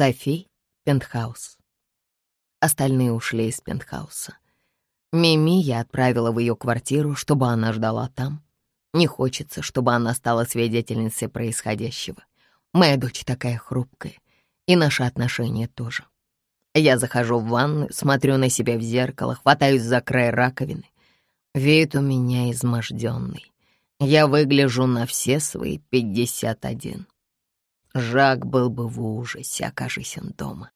Софи, пентхаус. Остальные ушли из пентхауса. Мими я отправила в ее квартиру, чтобы она ждала там. Не хочется, чтобы она стала свидетельницей происходящего. Моя дочь такая хрупкая, и наши отношения тоже. Я захожу в ванную, смотрю на себя в зеркало, хватаюсь за край раковины. Вид у меня изможденный. Я выгляжу на все свои пятьдесят один. Жак был бы в ужасе, окажись он дома.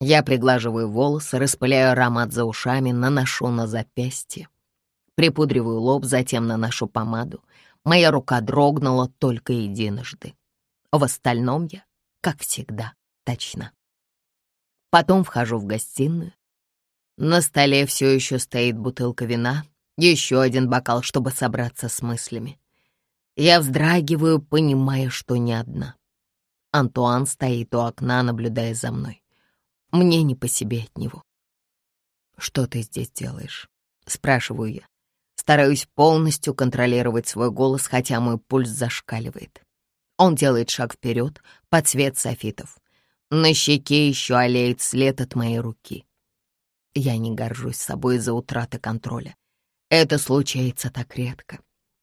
Я приглаживаю волосы, распыляю аромат за ушами, наношу на запястье. Припудриваю лоб, затем наношу помаду. Моя рука дрогнула только единожды. В остальном я, как всегда, точно. Потом вхожу в гостиную. На столе все еще стоит бутылка вина, еще один бокал, чтобы собраться с мыслями. Я вздрагиваю, понимая, что не одна. Антуан стоит у окна, наблюдая за мной. Мне не по себе от него. «Что ты здесь делаешь?» — спрашиваю я. Стараюсь полностью контролировать свой голос, хотя мой пульс зашкаливает. Он делает шаг вперед под цвет софитов. На щеке еще олеет след от моей руки. Я не горжусь собой из-за утраты контроля. Это случается так редко.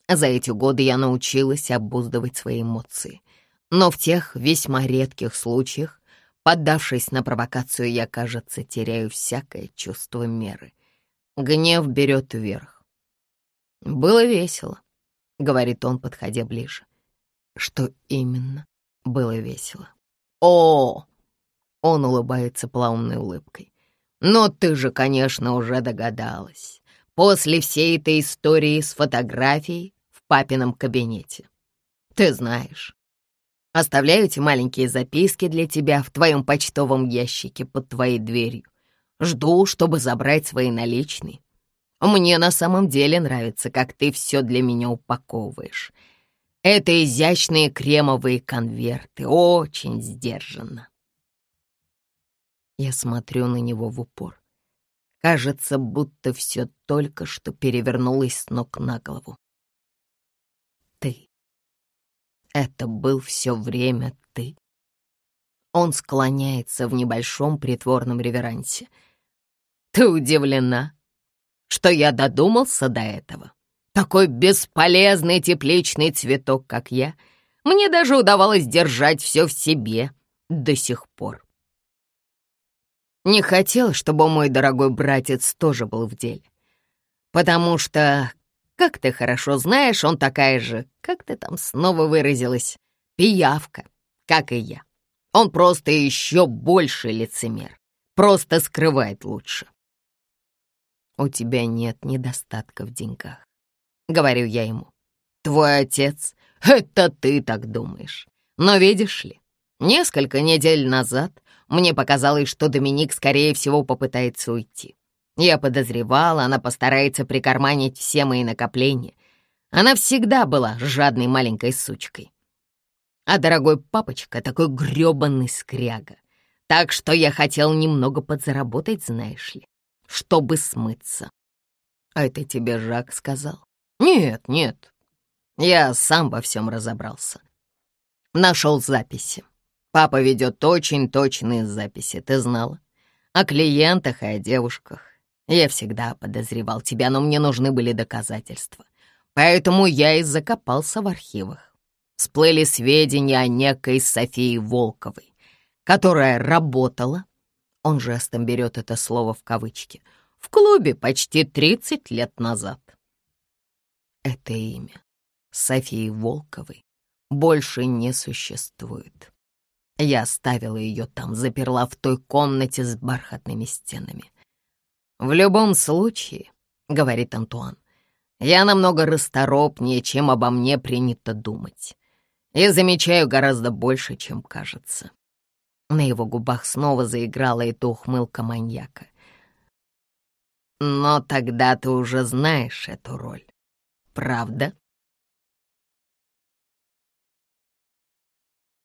За эти годы я научилась обуздывать свои эмоции. Но в тех весьма редких случаях, поддавшись на провокацию, я, кажется, теряю всякое чувство меры. Гнев берет вверх. «Было весело», — говорит он, подходя ближе. «Что именно было весело?» «О!» — он улыбается плавной улыбкой. «Но ты же, конечно, уже догадалась. После всей этой истории с фотографией в папином кабинете. Ты знаешь, Оставляю эти маленькие записки для тебя в твоем почтовом ящике под твоей дверью. Жду, чтобы забрать свои наличные. Мне на самом деле нравится, как ты все для меня упаковываешь. Это изящные кремовые конверты, очень сдержанно. Я смотрю на него в упор. Кажется, будто все только что перевернулось с ног на голову. Ты это был все время ты. Он склоняется в небольшом притворном реверансе. Ты удивлена, что я додумался до этого? Такой бесполезный тепличный цветок, как я, мне даже удавалось держать все в себе до сих пор. Не хотел, чтобы мой дорогой братец тоже был в деле, потому что как ты хорошо знаешь, он такая же, как ты там снова выразилась, пиявка, как и я. Он просто еще больше лицемер, просто скрывает лучше. У тебя нет недостатка в деньгах, говорю я ему. Твой отец, это ты так думаешь. Но видишь ли, несколько недель назад мне показалось, что Доминик, скорее всего, попытается уйти. Я подозревала, она постарается прикарманить все мои накопления. Она всегда была жадной маленькой сучкой. А дорогой папочка такой грёбаный скряга. Так что я хотел немного подзаработать, знаешь ли, чтобы смыться. А это тебе Жак сказал? Нет, нет. Я сам во всем разобрался. Нашел записи. Папа ведет очень точные записи, ты знала? О клиентах и о девушках. Я всегда подозревал тебя, но мне нужны были доказательства. Поэтому я и закопался в архивах. Всплыли сведения о некой Софии Волковой, которая работала, он жестом берет это слово в кавычки, в клубе почти 30 лет назад. Это имя Софии Волковой больше не существует. Я оставила ее там, заперла в той комнате с бархатными стенами. «В любом случае», — говорит Антуан, «я намного расторопнее, чем обо мне принято думать. И замечаю гораздо больше, чем кажется». На его губах снова заиграла эта ухмылка маньяка. «Но тогда ты уже знаешь эту роль, правда?»